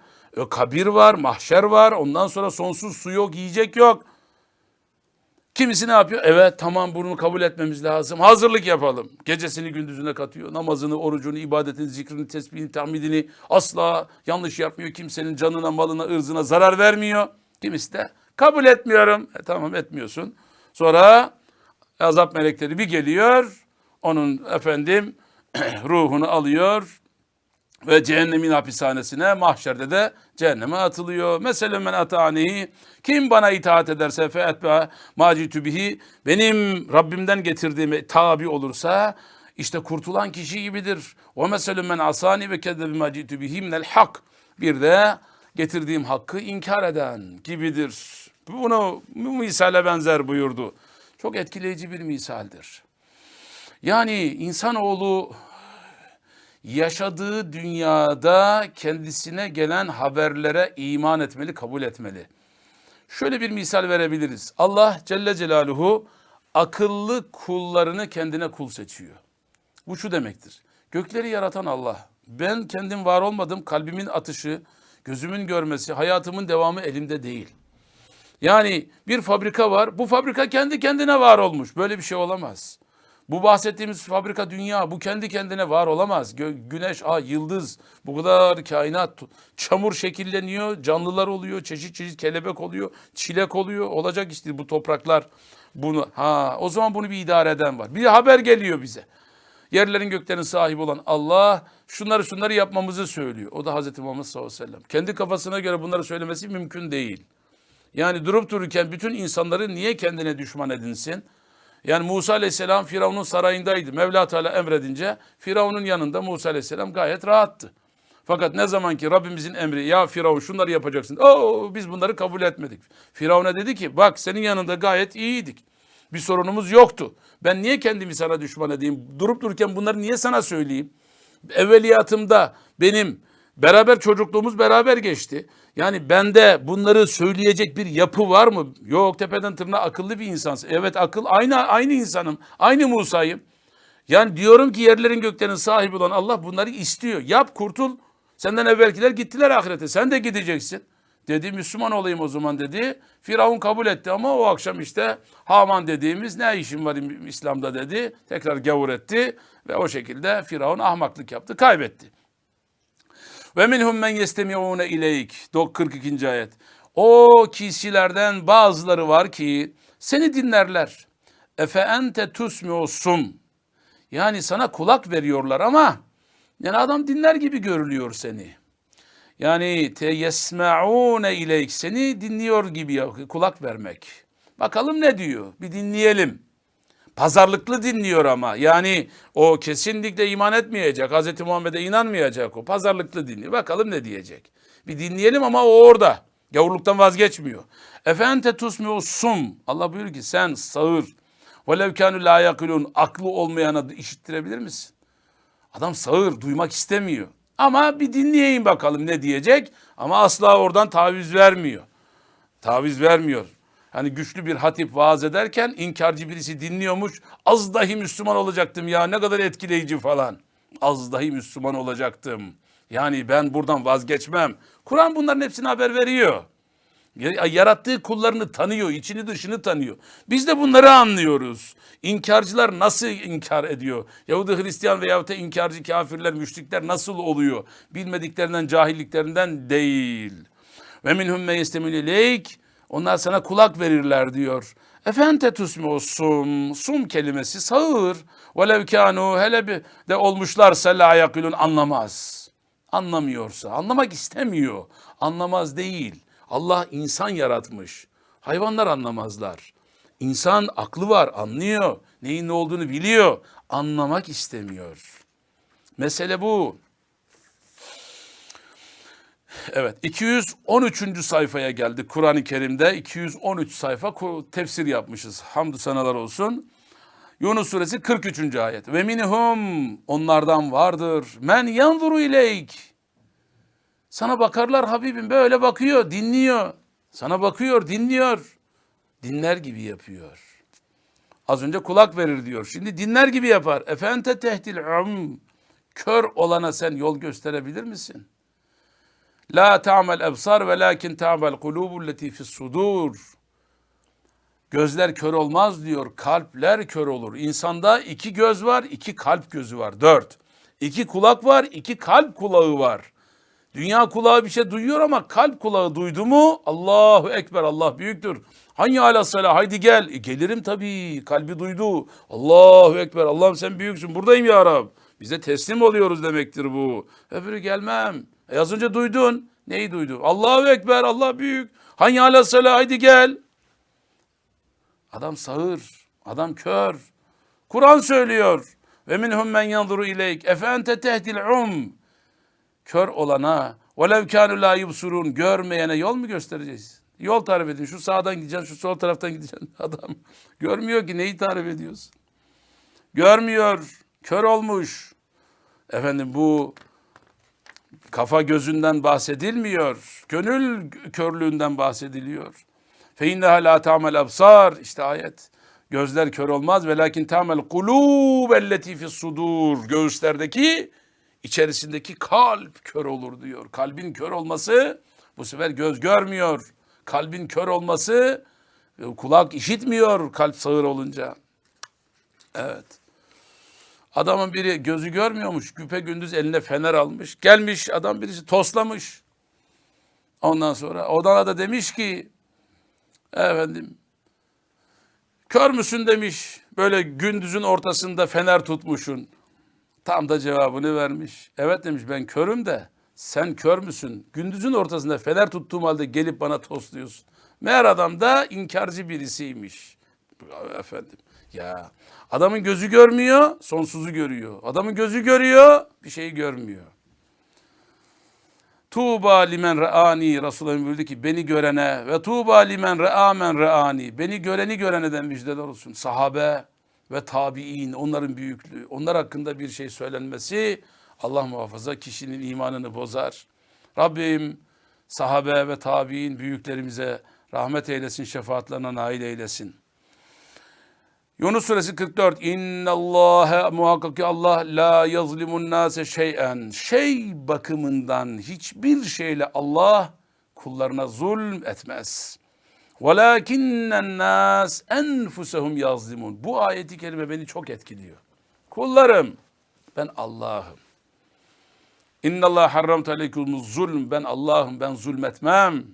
kabir var, mahşer var. Ondan sonra sonsuz su yok, yiyecek yok. Kimisi ne yapıyor? Evet tamam bunu kabul etmemiz lazım. Hazırlık yapalım. Gecesini gündüzüne katıyor. Namazını, orucunu, ibadetini, zikrini, tesbihini, tahmidini asla yanlış yapmıyor. Kimsenin canına, malına, ırzına zarar vermiyor. Kimisi de kabul etmiyorum. E, tamam etmiyorsun. Sonra azap melekleri bir geliyor. Onun efendim [CLEARS THROAT] ruhunu alıyor. Ve cehennemin hapishanesine mahşerde de cehenneme atılıyor. Mesela men atanihi kim bana itaat ederse fe etbe macitu bihi benim Rabbimden getirdiğime tabi olursa işte kurtulan kişi gibidir. O mesela men asani ve keddebi macitu bihi minel hak bir de getirdiğim hakkı inkar eden gibidir. Bunu bu misale benzer buyurdu. Çok etkileyici bir misaldir. Yani insanoğlu yaşadığı dünyada kendisine gelen haberlere iman etmeli, kabul etmeli. Şöyle bir misal verebiliriz. Allah Celle Celaluhu akıllı kullarını kendine kul seçiyor. Bu şu demektir. Gökleri yaratan Allah. Ben kendim var olmadım. Kalbimin atışı, gözümün görmesi, hayatımın devamı elimde değil. Yani bir fabrika var. Bu fabrika kendi kendine var olmuş. Böyle bir şey olamaz. Bu bahsettiğimiz fabrika dünya bu kendi kendine var olamaz. Gö- güneş, ay, yıldız bu kadar kainat çamur şekilleniyor, canlılar oluyor, çeşit çeşit kelebek oluyor, çilek oluyor. Olacak işte bu topraklar bunu ha o zaman bunu bir idare eden var. Bir haber geliyor bize. Yerlerin göklerin sahibi olan Allah şunları şunları yapmamızı söylüyor. O da Hazreti Muhammed sallallahu aleyhi ve sellem. Kendi kafasına göre bunları söylemesi mümkün değil. Yani durup dururken bütün insanları niye kendine düşman edinsin? Yani Musa aleyhisselam Firavun'un sarayındaydı. Mevla Teala emredince Firavun'un yanında Musa aleyhisselam gayet rahattı. Fakat ne zaman ki Rabbimizin emri ya Firavun şunları yapacaksın. Oo biz bunları kabul etmedik. Firavun'a dedi ki bak senin yanında gayet iyiydik. Bir sorunumuz yoktu. Ben niye kendimi sana düşman edeyim? Durup dururken bunları niye sana söyleyeyim? Evveliyatımda benim beraber çocukluğumuz beraber geçti. Yani bende bunları söyleyecek bir yapı var mı? Yok tepeden tırnağa akıllı bir insansın. Evet akıl aynı aynı insanım. Aynı Musa'yım. Yani diyorum ki yerlerin göklerin sahibi olan Allah bunları istiyor. Yap kurtul. Senden evvelkiler gittiler ahirete. Sen de gideceksin. Dedi Müslüman olayım o zaman dedi. Firavun kabul etti ama o akşam işte Haman dediğimiz ne işim var İslam'da dedi. Tekrar gavur etti ve o şekilde Firavun ahmaklık yaptı, kaybetti. Ve minhum men yestemi'une ileyk. 42. ayet. O kişilerden bazıları var ki seni dinlerler. Efe ente tusmi'usum. Yani sana kulak veriyorlar ama yani adam dinler gibi görülüyor seni. Yani te yesme'une ileyk seni dinliyor gibi kulak vermek. Bakalım ne diyor? Bir dinleyelim. Pazarlıklı dinliyor ama. Yani o kesinlikle iman etmeyecek. Hz. Muhammed'e inanmayacak o. Pazarlıklı dinliyor. Bakalım ne diyecek. Bir dinleyelim ama o orada. Gavurluktan vazgeçmiyor. Efente tusmiu sum. Allah buyuruyor ki sen sağır. Velev kânü la yakılun. Aklı olmayana işittirebilir misin? Adam sağır, duymak istemiyor. Ama bir dinleyeyim bakalım ne diyecek. Ama asla oradan taviz vermiyor. Taviz vermiyor. Hani güçlü bir hatip vaaz ederken inkarcı birisi dinliyormuş. Az dahi Müslüman olacaktım ya ne kadar etkileyici falan. Az dahi Müslüman olacaktım. Yani ben buradan vazgeçmem. Kur'an bunların hepsini haber veriyor. Ya- Yarattığı kullarını tanıyor, içini dışını tanıyor. Biz de bunları anlıyoruz. İnkarcılar nasıl inkar ediyor? Yahudi, Hristiyan veyahut da inkarcı kafirler, müşrikler nasıl oluyor? Bilmediklerinden, cahilliklerinden değil. Ve minhum me yestemil ileyk. Onlar sana kulak verirler diyor. Efente tusmu sum. Sum kelimesi sağır. Velev kânû hele bir de olmuşlarsa la yakilun anlamaz. Anlamıyorsa, anlamak istemiyor. Anlamaz değil. Allah insan yaratmış. Hayvanlar anlamazlar. İnsan aklı var, anlıyor. Neyin ne olduğunu biliyor. Anlamak istemiyor. Mesele bu. Evet 213. sayfaya geldik Kur'an-ı Kerim'de 213 sayfa tefsir yapmışız. Hamdü senalar olsun. Yunus suresi 43. ayet. Ve minhum onlardan vardır. Men yanzuru ileyk. Sana bakarlar Habibim böyle bakıyor, dinliyor. Sana bakıyor, dinliyor. Dinler gibi yapıyor. Az önce kulak verir diyor. Şimdi dinler gibi yapar. Efente tehtil um. Kör olana sen yol gösterebilir misin? La ta'mel ebsar ve lakin ta'mel kulubul leti fis sudur. Gözler kör olmaz diyor. Kalpler kör olur. İnsanda iki göz var, iki kalp gözü var. Dört. İki kulak var, iki kalp kulağı var. Dünya kulağı bir şey duyuyor ama kalp kulağı duydu mu Allahu Ekber Allah büyüktür. Hangi ala sala haydi gel. E, gelirim tabii kalbi duydu. Allahu Ekber Allah'ım sen büyüksün buradayım ya Rab. Bize teslim oluyoruz demektir bu. Öbürü gelmem. E az önce duydun. Neyi duydu? Allahu Ekber, Allah büyük. Hayy ala salah, haydi gel. Adam sağır, adam kör. Kur'an söylüyor. Ve minhum men yanzuru ileyk. Efe ente tehdil um. Kör olana, velev kânü lâ yubsurun. Görmeyene yol mu göstereceğiz? Yol tarif edin. Şu sağdan gideceksin, şu sol taraftan gideceksin. [LAUGHS] Adam görmüyor ki neyi tarif ediyorsun? Görmüyor, kör olmuş. Efendim bu kafa gözünden bahsedilmiyor. Gönül körlüğünden bahsediliyor. Fe inneha la ta'mel absar. İşte ayet. Gözler kör olmaz ve lakin ta'mel kulub elleti fis sudur. Göğüslerdeki içerisindeki kalp kör olur diyor. Kalbin kör olması bu sefer göz görmüyor. Kalbin kör olması e, kulak işitmiyor kalp sağır olunca. Evet. Adamın biri gözü görmüyormuş. Güpe gündüz eline fener almış. Gelmiş adam birisi toslamış. Ondan sonra odana da demiş ki efendim kör müsün demiş. Böyle gündüzün ortasında fener tutmuşsun. Tam da cevabını vermiş. Evet demiş ben körüm de sen kör müsün? Gündüzün ortasında fener tuttuğum halde gelip bana tosluyorsun. Meğer adam da inkarcı birisiymiş. Efendim ya adamın gözü görmüyor sonsuzu görüyor. Adamın gözü görüyor bir şeyi görmüyor. Tuğba limen re'ani Resulullah buyurdu ki beni görene ve tuğba limen re'amen re'ani beni göreni göreneden müjdeler olsun. Sahabe ve tabi'in onların büyüklüğü onlar hakkında bir şey söylenmesi Allah muhafaza kişinin imanını bozar. Rabbim sahabe ve tabi'in büyüklerimize rahmet eylesin şefaatlerine nail eylesin. Yunus suresi 44. İnnallâhe muhakkak ki Allah la yazlimun nase şey'en. Şey bakımından hiçbir şeyle Allah kullarına zulm etmez. Velakinnen nas enfusehum yazlimun. Bu ayeti kerime beni çok etkiliyor. Kullarım ben Allah'ım. İnnallâhe harramte aleykumuz zulm. Ben Allah'ım ben zulmetmem.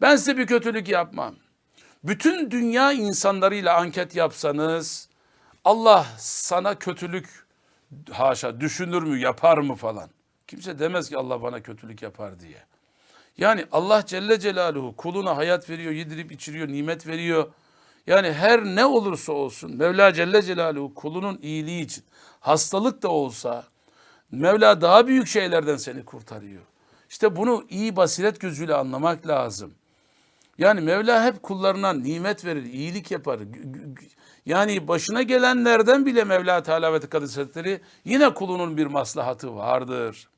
Ben size bir kötülük yapmam. Bütün dünya insanlarıyla anket yapsanız Allah sana kötülük haşa düşünür mü yapar mı falan. Kimse demez ki Allah bana kötülük yapar diye. Yani Allah Celle Celaluhu kuluna hayat veriyor, yedirip içiriyor, nimet veriyor. Yani her ne olursa olsun Mevla Celle Celaluhu kulunun iyiliği için hastalık da olsa Mevla daha büyük şeylerden seni kurtarıyor. İşte bunu iyi basiret gözüyle anlamak lazım. Yani Mevla hep kullarına nimet verir, iyilik yapar. Yani başına gelenlerden bile Mevla Teala ve Hazretleri yine kulunun bir maslahatı vardır.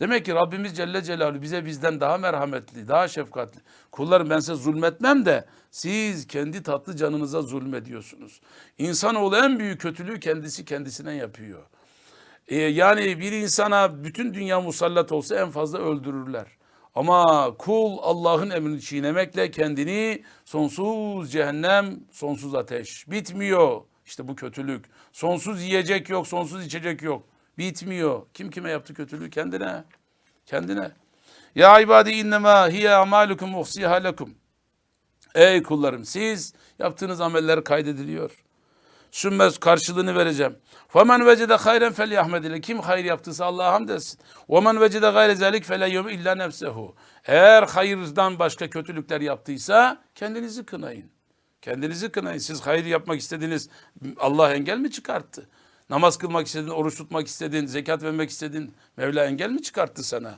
Demek ki Rabbimiz Celle Celaluhu bize bizden daha merhametli, daha şefkatli. Kullarım ben size zulmetmem de siz kendi tatlı canınıza zulmediyorsunuz. İnsanoğlu en büyük kötülüğü kendisi kendisine yapıyor. Ee, yani bir insana bütün dünya musallat olsa en fazla öldürürler. Ama kul Allah'ın emrini çiğnemekle kendini sonsuz cehennem, sonsuz ateş. Bitmiyor. İşte bu kötülük. Sonsuz yiyecek yok, sonsuz içecek yok. Bitmiyor. Kim kime yaptı kötülüğü? Kendine. Kendine. Ya ibadi innema hiye amalukum uhsiha lekum. Ey kullarım siz yaptığınız ameller kaydediliyor Sümmez karşılığını vereceğim. فَمَنْ وَجَدَ خَيْرًا فَلْيَحْمَدِ Kim hayır yaptıysa Allah'a hamd etsin. وَمَنْ وَجَدَ غَيْرَ ذَلِكَ فَلَا يُمْ اِلَّا نَفْسَهُ Eğer hayırdan başka kötülükler yaptıysa kendinizi kınayın. Kendinizi kınayın. Siz hayır yapmak istediniz. Allah engel mi çıkarttı? Namaz kılmak istedin, oruç tutmak istedin, zekat vermek istedin. Mevla engel mi çıkarttı sana?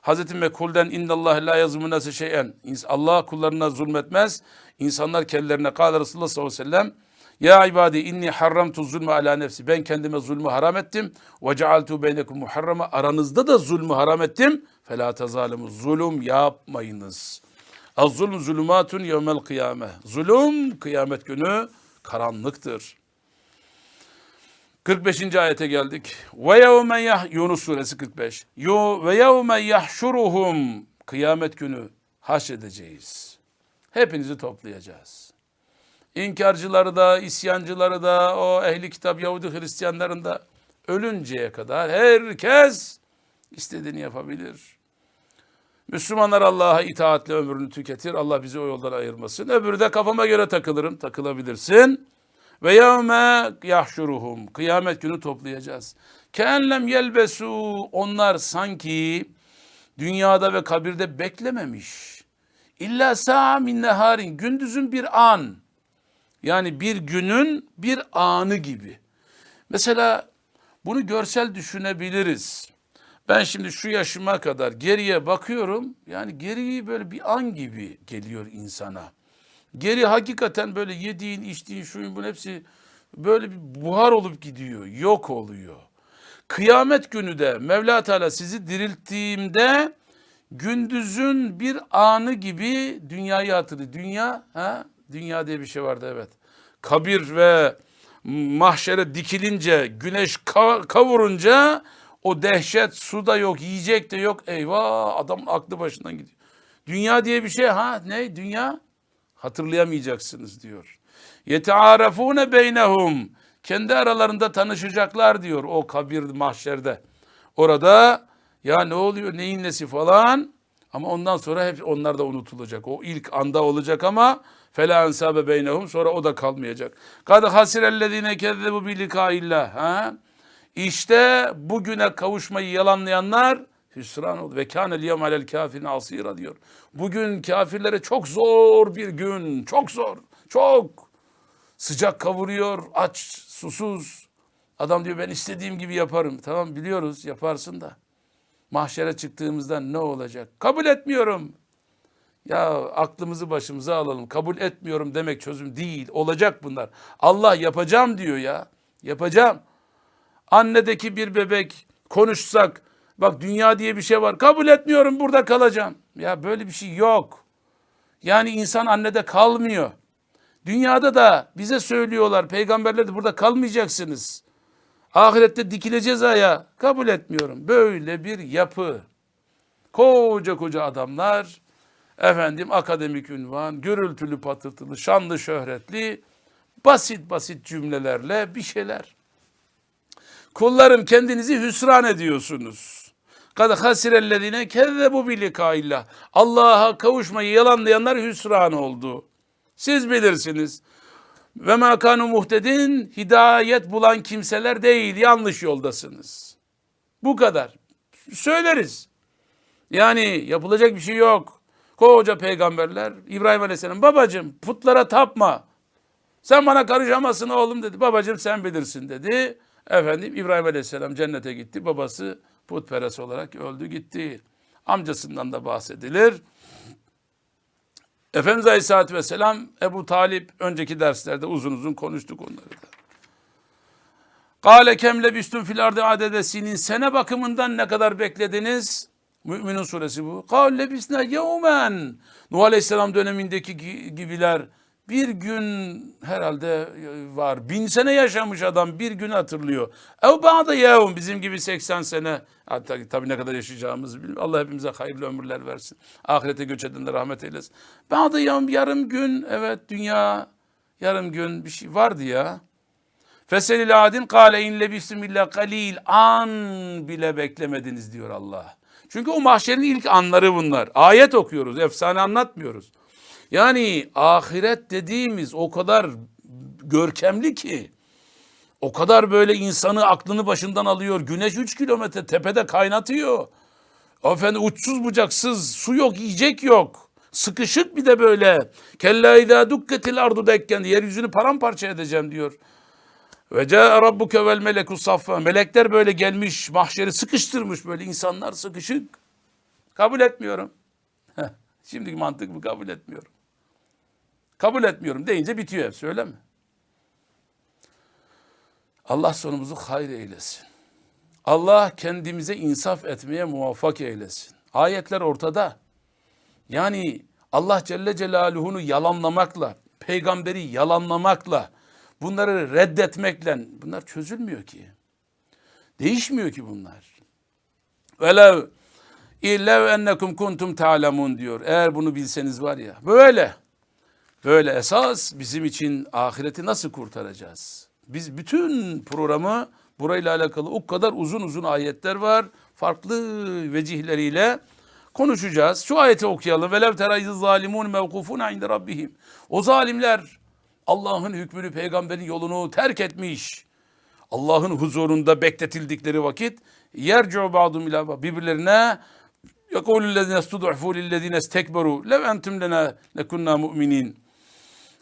Hazreti Mekul'den innallah la yazımı nase şeyen. Allah kullarına zulmetmez. İnsanlar kendilerine kâle Resulullah sallallahu aleyhi ve sellem ya ibadi inni harramtu zulme ala nefsi. Ben kendime zulmü haram ettim. Ve cealtu beynekum muharrama. Aranızda da zulmü haram ettim. Fela tezalimu. Zulüm yapmayınız. Az zulm zulümatun yevmel kıyame. Zulüm kıyamet günü karanlıktır. 45. ayete geldik. Ve yevme yah Yunus suresi 45. Yo ve yevme yahşuruhum kıyamet günü haşredeceğiz. Hepinizi toplayacağız. İnkarcıları da, isyancıları da, o ehli kitap Yahudi Hristiyanların da ölünceye kadar herkes istediğini yapabilir. Müslümanlar Allah'a itaatle ömrünü tüketir. Allah bizi o yoldan ayırmasın. Öbürü de kafama göre takılırım. Takılabilirsin. Ve yevme yahşuruhum. Kıyamet günü toplayacağız. Keenlem yelbesu. Onlar sanki dünyada ve kabirde beklememiş. İlla sa'a min neharin. Gündüzün bir an. Yani bir günün bir anı gibi. Mesela bunu görsel düşünebiliriz. Ben şimdi şu yaşıma kadar geriye bakıyorum. Yani geriyi böyle bir an gibi geliyor insana. Geri hakikaten böyle yediğin, içtiğin, şuyun bunun hepsi böyle bir buhar olup gidiyor. Yok oluyor. Kıyamet günü de Mevla Teala sizi dirilttiğimde gündüzün bir anı gibi dünyayı hatırlıyor. Dünya, ha? Dünya diye bir şey vardı evet. Kabir ve mahşere dikilince, güneş ka- kavurunca o dehşet suda yok, yiyecek de yok. Eyvah adam aklı başından gidiyor. Dünya diye bir şey ha ne dünya? Hatırlayamayacaksınız diyor. Yetearefune beynehum. Kendi aralarında tanışacaklar diyor o kabir mahşerde. Orada ya ne oluyor neyin nesi falan ama ondan sonra hep onlar da unutulacak. O ilk anda olacak ama fela ensabe beynehum sonra o da kalmayacak. Kad hasirellezine kezzebu bi likaillah. Ha? İşte bugüne kavuşmayı yalanlayanlar hüsran oldu. Ve kânel yevm alel kafirin asira diyor. Bugün kafirlere çok zor bir gün. Çok zor. Çok. Sıcak kavuruyor. Aç, susuz. Adam diyor ben istediğim gibi yaparım. Tamam biliyoruz yaparsın da. Mahşere çıktığımızda ne olacak? Kabul etmiyorum. Ya aklımızı başımıza alalım. Kabul etmiyorum demek çözüm değil. Olacak bunlar. Allah yapacağım diyor ya. Yapacağım. Annedeki bir bebek konuşsak bak dünya diye bir şey var. Kabul etmiyorum burada kalacağım. Ya böyle bir şey yok. Yani insan annede kalmıyor. Dünyada da bize söylüyorlar peygamberler de burada kalmayacaksınız. Ahirette dikileceğiz aya. Kabul etmiyorum. Böyle bir yapı. Koca koca adamlar efendim akademik ünvan, gürültülü patırtılı, şanlı şöhretli basit basit cümlelerle bir şeyler. Kullarım kendinizi hüsran ediyorsunuz. Kad hasirellezine kezzebu bi likaillah. Allah'a kavuşmayı yalanlayanlar hüsran oldu. Siz bilirsiniz. Ve ma kanu muhtedin hidayet bulan kimseler değil. Yanlış yoldasınız. Bu kadar. Söyleriz. Yani yapılacak bir şey yok. Koca peygamberler İbrahim Aleyhisselam babacığım putlara tapma. Sen bana karışamazsın oğlum dedi. Babacığım sen bilirsin dedi. Efendim İbrahim Aleyhisselam cennete gitti. Babası putperest olarak öldü gitti. Amcasından da bahsedilir. Efendimiz Aleyhisselatü Vesselam Ebu Talip önceki derslerde uzun uzun konuştuk onları da. Kale kemle büstün fil ardı adedesinin sene bakımından ne kadar beklediniz? Müminun suresi bu. Kale bisne yevmen. Nuh Aleyhisselam dönemindeki gi- gibiler bir gün herhalde var. Bin sene yaşamış adam bir gün hatırlıyor. Ev ba'da yevm bizim gibi 80 sene. Hatta tabii ne kadar yaşayacağımızı bilmiyorum. Allah hepimize hayırlı ömürler versin. Ahirete göç edenlere rahmet eylesin. Ba'da yevm yarım gün evet dünya yarım gün bir şey vardı ya. Feselil adin kâle in lebistum kalil an bile beklemediniz diyor Allah. Çünkü o mahşerin ilk anları bunlar. Ayet okuyoruz, efsane anlatmıyoruz. Yani ahiret dediğimiz o kadar görkemli ki, o kadar böyle insanı aklını başından alıyor. Güneş 3 kilometre tepede kaynatıyor. Efendim uçsuz bucaksız, su yok, yiyecek yok. Sıkışık bir de böyle. Kella idâ dukketil ardu dekken yeryüzünü paramparça edeceğim diyor. Ve ca rabbuke vel meleku saffa. Melekler böyle gelmiş, mahşeri sıkıştırmış böyle insanlar sıkışık. Kabul etmiyorum. Şimdiki mantık bu kabul etmiyorum. Kabul etmiyorum deyince bitiyor hepsi öyle mi? Allah sonumuzu hayır eylesin. Allah kendimize insaf etmeye muvaffak eylesin. Ayetler ortada. Yani Allah Celle Celaluhu'nu yalanlamakla, peygamberi yalanlamakla, bunları reddetmekle bunlar çözülmüyor ki. Değişmiyor ki bunlar. Velev illev ennekum kuntum ta'lemun diyor. Eğer bunu bilseniz var ya böyle. Böyle esas bizim için ahireti nasıl kurtaracağız? Biz bütün programı burayla alakalı o kadar uzun uzun ayetler var. Farklı vecihleriyle konuşacağız. Şu ayeti okuyalım. Velev terayyiz zalimun mevkufun inde rabbihim. O zalimler Allah'ın hükmünü peygamberin yolunu terk etmiş. Allah'ın huzurunda bekletildikleri vakit yercu ba'dum ila birbirlerine yekulüllezine stud'fu lillezine istekberu lev entum lena lekunna mu'minin.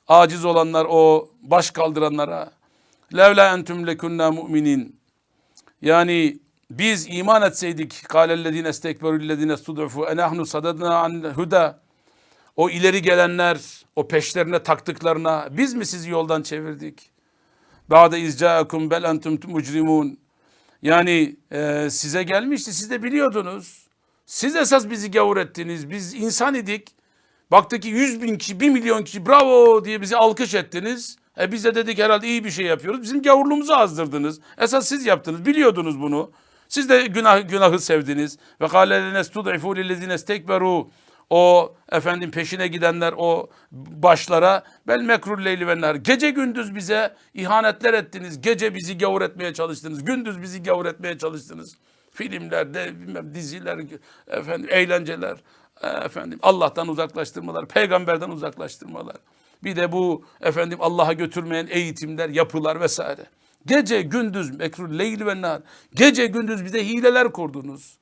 Aciz olanlar o baş kaldıranlara levla entum lekunna mu'minin. Yani biz iman etseydik kâlellezine istekberu lillezine stud'fu enahnu sadadna an huda o ileri gelenler o peşlerine taktıklarına biz mi sizi yoldan çevirdik? Ba'de izca'akum bel entum mucrimun yani e, size gelmişti siz de biliyordunuz. Siz esas bizi gavur ettiniz. Biz insan idik. Baktık ki 100 bin kişi, 1 milyon kişi bravo diye bizi alkış ettiniz. E biz de dedik herhalde iyi bir şey yapıyoruz. Bizim gavurluğumuzu azdırdınız. Esas siz yaptınız. Biliyordunuz bunu. Siz de günah, günahı sevdiniz. Ve kâlelene stud'ifu lillezine istekberu. O efendim peşine gidenler o başlara bel mekrul leyli ve nar. Gece gündüz bize ihanetler ettiniz. Gece bizi gavur etmeye çalıştınız. Gündüz bizi gavur etmeye çalıştınız. Filmler, de, bilmem, diziler, efendim eğlenceler, e, efendim Allah'tan uzaklaştırmalar, peygamberden uzaklaştırmalar. Bir de bu efendim Allah'a götürmeyen eğitimler, yapılar vesaire. Gece gündüz mekrul leyli ve nar. Gece gündüz bize hileler kurdunuz.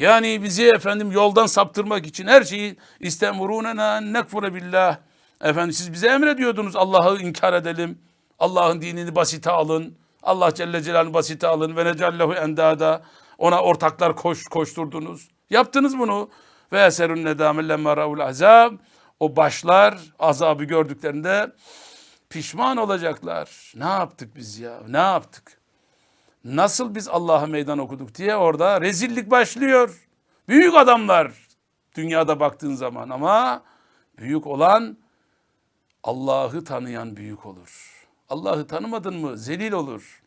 Yani bizi efendim yoldan saptırmak için her şeyi istemurunena nekfure billah. Efendim siz bize emrediyordunuz Allah'ı inkar edelim. Allah'ın dinini basite alın. Allah Celle Celaluhu basite alın ve necallehu endada. Ona ortaklar koş, koşturdunuz. Yaptınız bunu. Ve eserun nedâme lemmâ râul azab. O başlar azabı gördüklerinde pişman olacaklar. Ne yaptık biz ya? Ne yaptık? Nasıl biz Allah'a meydan okuduk diye orada rezillik başlıyor. Büyük adamlar dünyada baktığın zaman ama büyük olan Allah'ı tanıyan büyük olur. Allah'ı tanımadın mı zelil olur.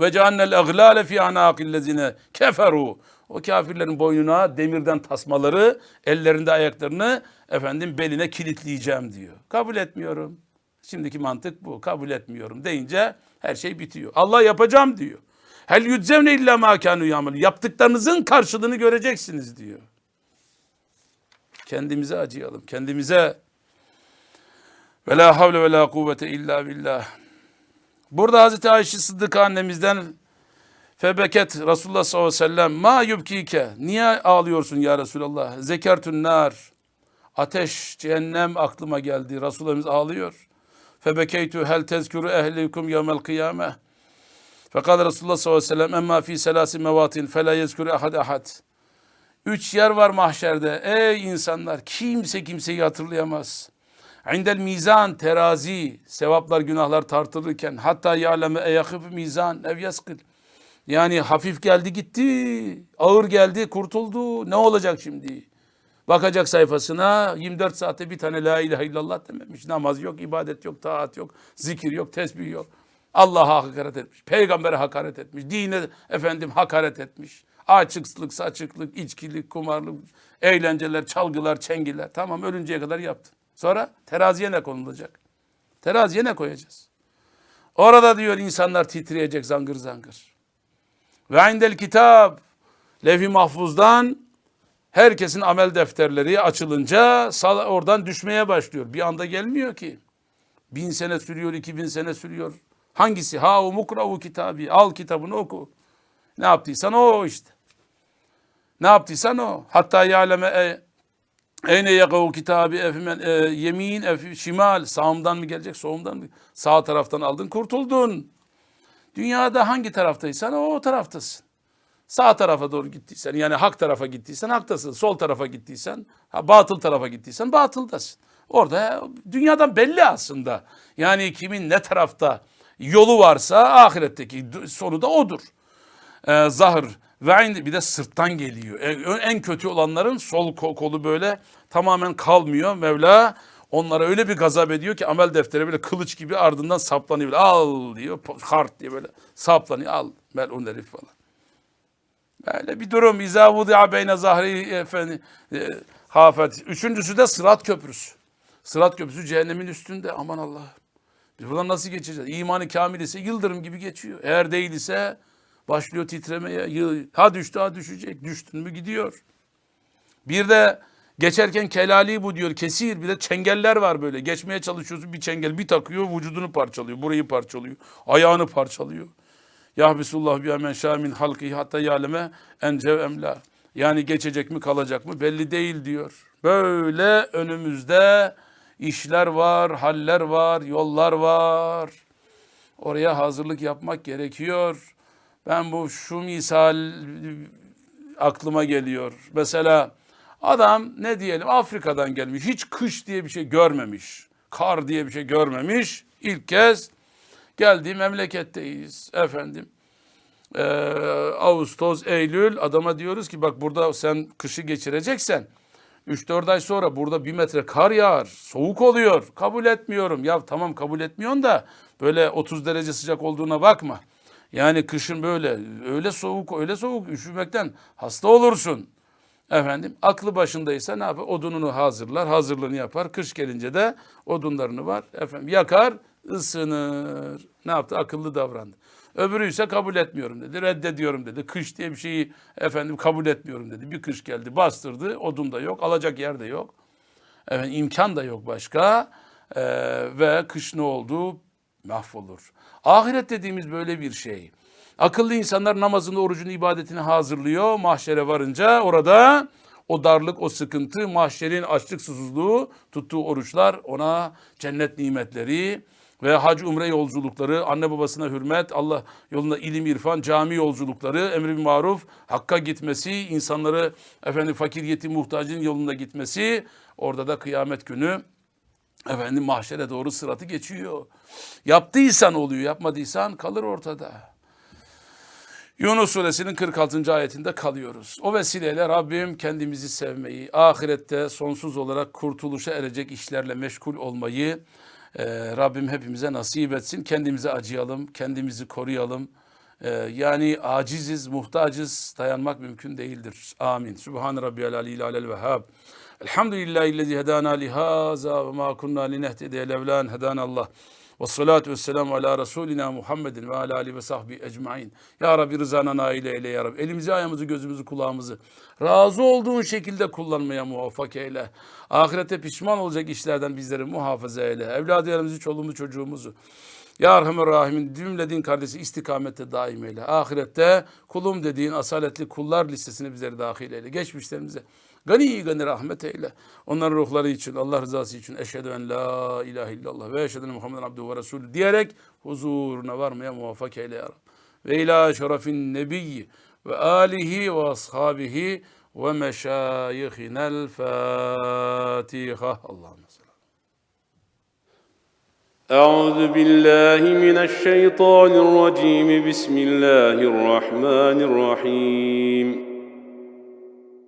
Ve ceannel aglale fi anaqillezine keferu. O kafirlerin boynuna demirden tasmaları, ellerinde ayaklarını efendim beline kilitleyeceğim diyor. Kabul etmiyorum. Şimdiki mantık bu. Kabul etmiyorum deyince her şey bitiyor. Allah yapacağım diyor. Hel yüczevne illa ma kanu yamel. Yaptıklarınızın karşılığını göreceksiniz diyor. Kendimize acıyalım. Kendimize ve la havle ve la kuvvete illa billah. Burada Hazreti Ayşe Sıddık annemizden febeket Resulullah sallallahu aleyhi ve sellem ma yubkike niye ağlıyorsun ya Resulallah zekertün nar ateş cehennem aklıma geldi Resulullah ağlıyor febekeytu hel tezkuru ehlikum yevmel kıyame Fekal Resulullah sallallahu aleyhi ve sellem emma fi selasi mevatin fe la yezkuru ahad ahad. Üç yer var mahşerde. Ey insanlar kimse kimseyi hatırlayamaz. İndel mizan terazi sevaplar günahlar tartılırken hatta ya'leme eyakıf mizan ev yaskıl. Yani hafif geldi gitti, ağır geldi kurtuldu. Ne olacak şimdi? Bakacak sayfasına 24 saatte bir tane la ilahe illallah dememiş. Namaz yok, ibadet yok, taat yok, zikir yok, tesbih yok. Allah'a hakaret etmiş, peygambere hakaret etmiş, dine efendim hakaret etmiş. Açıklık, saçıklık, içkilik, kumarlık, eğlenceler, çalgılar, çengiler. Tamam ölünceye kadar yaptın. Sonra teraziye ne konulacak? Teraziye ne koyacağız? Orada diyor insanlar titreyecek zangır zangır. Ve indel kitap levh-i mahfuzdan herkesin amel defterleri açılınca oradan düşmeye başlıyor. Bir anda gelmiyor ki. Bin sene sürüyor, iki bin sene sürüyor. Hangisi? Ha o mukravu kitabı. Al kitabını oku. Ne yaptıysan o işte. Ne yaptıysan o. Hatta ya'leme e, eyne yakavu kitabı efimen e, yemin efi şimal. Sağımdan mı gelecek, solumdan mı? Sağ taraftan aldın, kurtuldun. Dünyada hangi taraftaysan o, o taraftasın. Sağ tarafa doğru gittiysen yani hak tarafa gittiysen haktasın. Sol tarafa gittiysen ha, batıl tarafa gittiysen batıldasın. Orada dünyadan belli aslında. Yani kimin ne tarafta yolu varsa ahiretteki sonu da odur. Ee, zahır ve bir de sırttan geliyor. En kötü olanların sol kolu böyle tamamen kalmıyor. Mevla onlara öyle bir gazap ediyor ki amel defteri böyle kılıç gibi ardından saplanıyor. Al diyor, hart diye böyle saplanıyor. Al melun herif falan. Böyle bir durum. İzâ vudi'a beyne zahri efendi e, hafet. Üçüncüsü de sırat köprüsü. Sırat köprüsü cehennemin üstünde. Aman Allah. Biz buradan nasıl geçeceğiz? İmanı kamil ise yıldırım gibi geçiyor. Eğer değil ise başlıyor titremeye. Ha düştü ha düşecek. Düştün mü gidiyor. Bir de Geçerken kelali bu diyor kesir bir de çengeller var böyle. Geçmeye çalışıyorsun bir çengel bir takıyor vücudunu parçalıyor. Burayı parçalıyor. Ayağını parçalıyor. Yahbisullah bi men şâ min halkihi hatta ya'leme encev emla. Yani geçecek mi kalacak mı belli değil diyor. Böyle önümüzde işler var, haller var, yollar var. Oraya hazırlık yapmak gerekiyor. Ben bu şu misal aklıma geliyor. Mesela adam ne diyelim Afrika'dan gelmiş. Hiç kış diye bir şey görmemiş. Kar diye bir şey görmemiş. İlk kez geldi memleketteyiz efendim. Ee, Ağustos, Eylül adama diyoruz ki bak burada sen kışı geçireceksen 3-4 ay sonra burada bir metre kar yağar, soğuk oluyor. Kabul etmiyorum. Ya tamam kabul etmiyorsun da böyle 30 derece sıcak olduğuna bakma. Yani kışın böyle öyle soğuk öyle soğuk üşümekten hasta olursun. Efendim aklı başındaysa ne yapar? Odununu hazırlar, hazırlığını yapar. Kış gelince de odunlarını var. Efendim yakar, ısınır. Ne yaptı? Akıllı davrandı. Öbürü ise kabul etmiyorum dedi. Reddediyorum dedi. Kış diye bir şeyi efendim kabul etmiyorum dedi. Bir kış geldi, bastırdı. Odun da yok, alacak yer de yok. Efendim imkan da yok başka. Ee, ve kış ne oldu? Mahvolur. Ahiret dediğimiz böyle bir şey. Akıllı insanlar namazını, orucunu, ibadetini hazırlıyor. Mahşere varınca orada o darlık, o sıkıntı, mahşerin açlık, susuzluğu, tuttuğu oruçlar ona cennet nimetleri ve hac umre yolculukları, anne babasına hürmet, Allah yolunda ilim, irfan, cami yolculukları, emri bil maruf, hakka gitmesi, insanları efendim fakir, yetim, muhtacın yolunda gitmesi, orada da kıyamet günü efendim mahşere doğru sıratı geçiyor. Yaptıysan oluyor, yapmadıysan kalır ortada. Yunus suresinin 46. ayetinde kalıyoruz. O vesileyle Rabbim kendimizi sevmeyi, ahirette sonsuz olarak kurtuluşa erecek işlerle meşgul olmayı e, Rabbim hepimize nasip etsin. Kendimize acıyalım, kendimizi koruyalım. E, yani aciziz, muhtacız, dayanmak mümkün değildir. Amin. Subhan rabbiyal aliyil alel vehhab. Elhamdülillahi lezi hedana lihaza ve ma kunna linehtediye levlan hedana Allah. Ve salatu ve selamu ala Resulina Muhammedin ve ala alihi ve sahbihi ecmain. Ya Rabbi rızana nail eyle ya Rabbi. Elimizi, ayağımızı, gözümüzü, kulağımızı razı olduğun şekilde kullanmaya muvaffak eyle. Ahirete pişman olacak işlerden bizleri muhafaza eyle. Evladlarımızı, çoluğumuzu, çocuğumuzu. Ya Erhamer Rahimin cümle din kardeşi istikamette daim eyle. Ahirette kulum dediğin asaletli kullar listesine bizleri dahil eyle. Geçmişlerimize gani gani rahmet eyle. Onların ruhları için, Allah rızası için eşhedü en la ilahe illallah ve eşhedü enne Muhammeden abduhu ve resulü diyerek huzuruna varmaya muvaffak eyle ya Rabbi. Ve ila şerefin nebiyyi ve alihi ve ashabihi ve meşayihinel Fatiha. Allahümme salli. أعوذ بالله من الشيطان الرجيم بسم الله الرحمن الرحيم